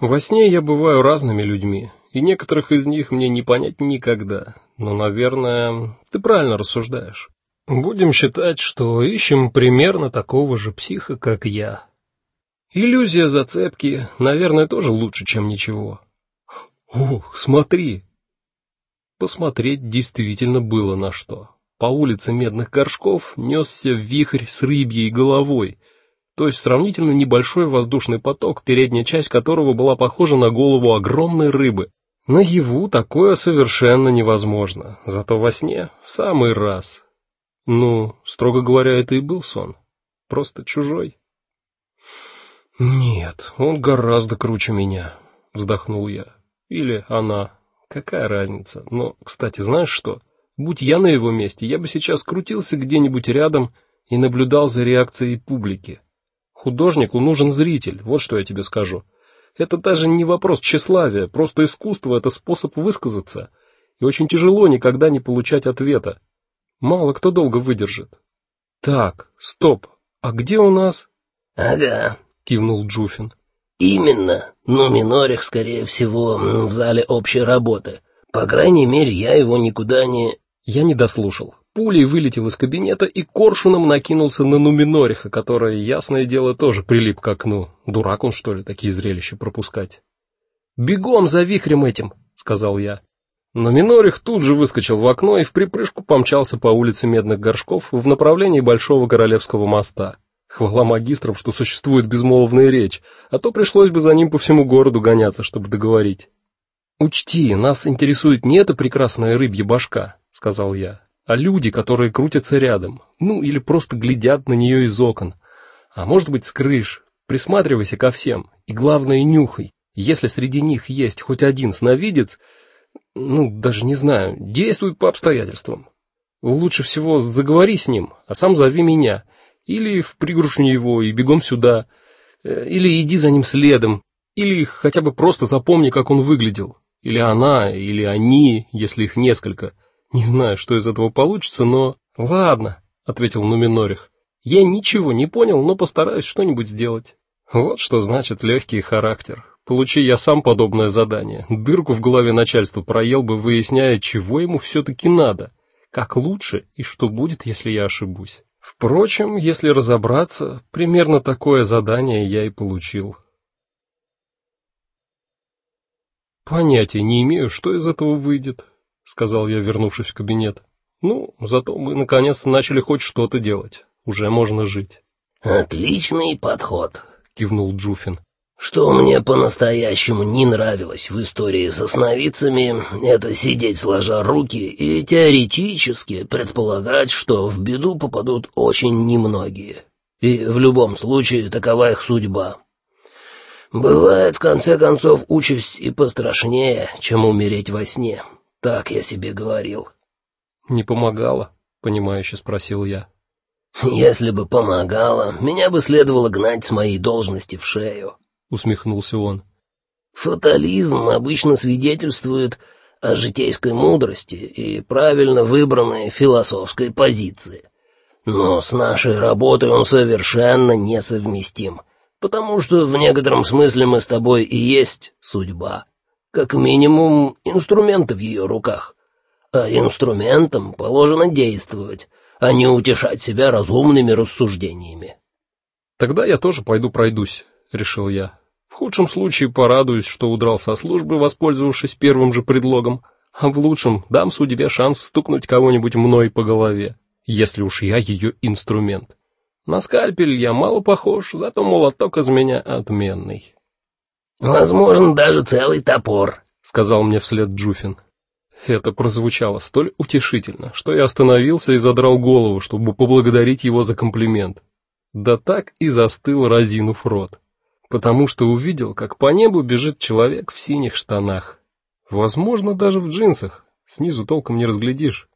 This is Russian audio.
Во сне я бываю разными людьми, и некоторых из них мне не понять никогда. Но, наверное, ты правильно рассуждаешь. Будем считать, что ищем примерно такого же психа, как я. Иллюзия зацепки, наверное, тоже лучше, чем ничего. О, смотри. Посмотреть действительно было на что. По улице Медных горшков несся вихрь с рыбьей головой то есть сравнительно небольшой воздушный поток, передняя часть которого была похожа на голову огромной рыбы. Наяву такое совершенно невозможно, зато во сне в самый раз. Ну, строго говоря, это и был сон, просто чужой. Нет, он гораздо круче меня, вздохнул я. Или она. Какая разница? Но, кстати, знаешь что? Будь я на его месте, я бы сейчас крутился где-нибудь рядом и наблюдал за реакцией публики. Художнику нужен зритель, вот что я тебе скажу. Это даже не вопрос тщеславия, просто искусство это способ высказаться, и очень тяжело никогда не получать ответа. Мало кто долго выдержит. Так, стоп. А где у нас? Ага, кивнул Джуфин. Именно. Но Минорих, скорее всего, в зале общей работы. По крайней мере, я его никуда не Я не дослушал пулей вылетел из кабинета и коршуном накинулся на Нуминориха, который, ясное дело, тоже прилип к окну. Дурак он, что ли, такие зрелища пропускать? «Бегом за вихрем этим!» — сказал я. Нуминорих тут же выскочил в окно и в припрыжку помчался по улице Медных Горшков в направлении Большого Королевского моста. Хвала магистрам, что существует безмолвная речь, а то пришлось бы за ним по всему городу гоняться, чтобы договорить. «Учти, нас интересует не эта прекрасная рыбья башка», — сказал я, а люди, которые крутятся рядом, ну или просто глядят на нее из окон. А может быть, с крыш. Присматривайся ко всем, и главное, нюхай. Если среди них есть хоть один сновидец, ну, даже не знаю, действуй по обстоятельствам. Лучше всего заговори с ним, а сам зови меня, или в пригрушню его и бегом сюда, э, или иди за ним следом, или хотя бы просто запомни, как он выглядел, или она, или они, если их несколько. Не знаю, что из этого получится, но ладно, ответил Нуминорих. Я ничего не понял, но постараюсь что-нибудь сделать. Вот что значит легкий характер. Получи я сам подобное задание, дырку в голове начальства проел бы, выясняя, чего ему все таки надо, как лучше и что будет, если я ошибусь. Впрочем, если разобраться, примерно такое задание я и получил. Понятия не имею, что из этого выйдет сказал я, вернувшись в кабинет. Ну, зато мы наконец-то начали хоть что-то делать. Уже можно жить. Отличный подход, кивнул Джуфин. Что мне по-настоящему не нравилось в истории со сновидцами, это сидеть сложа руки и теоретически предполагать, что в беду попадут очень немногие. И в любом случае такова их судьба. Бывает, в конце концов, участь и пострашнее, чем умереть во сне. Так я себе говорил. Не помогало, понимающе спросил я. Если бы помогало, меня бы следовало гнать с моей должности в шею, усмехнулся он. Фатализм обычно свидетельствует о житейской мудрости и правильно выбранной философской позиции. Но с нашей работой он совершенно несовместим, потому что в некотором смысле мы с тобой и есть судьба. Как минимум, инструменты в ее руках. А инструментам положено действовать, а не утешать себя разумными рассуждениями. Тогда я тоже пойду пройдусь, решил я. В худшем случае порадуюсь, что удрал со службы, воспользовавшись первым же предлогом, а в лучшем дам судьбе шанс стукнуть кого-нибудь мной по голове, если уж я ее инструмент. На скальпель я мало похож, зато молоток из меня отменный. Возможно, даже целый топор, сказал мне вслед Джуфин. Это прозвучало столь утешительно, что я остановился и задрал голову, чтобы поблагодарить его за комплимент. Да так и застыл, разинув рот, потому что увидел, как по небу бежит человек в синих штанах. Возможно, даже в джинсах. Снизу толком не разглядишь.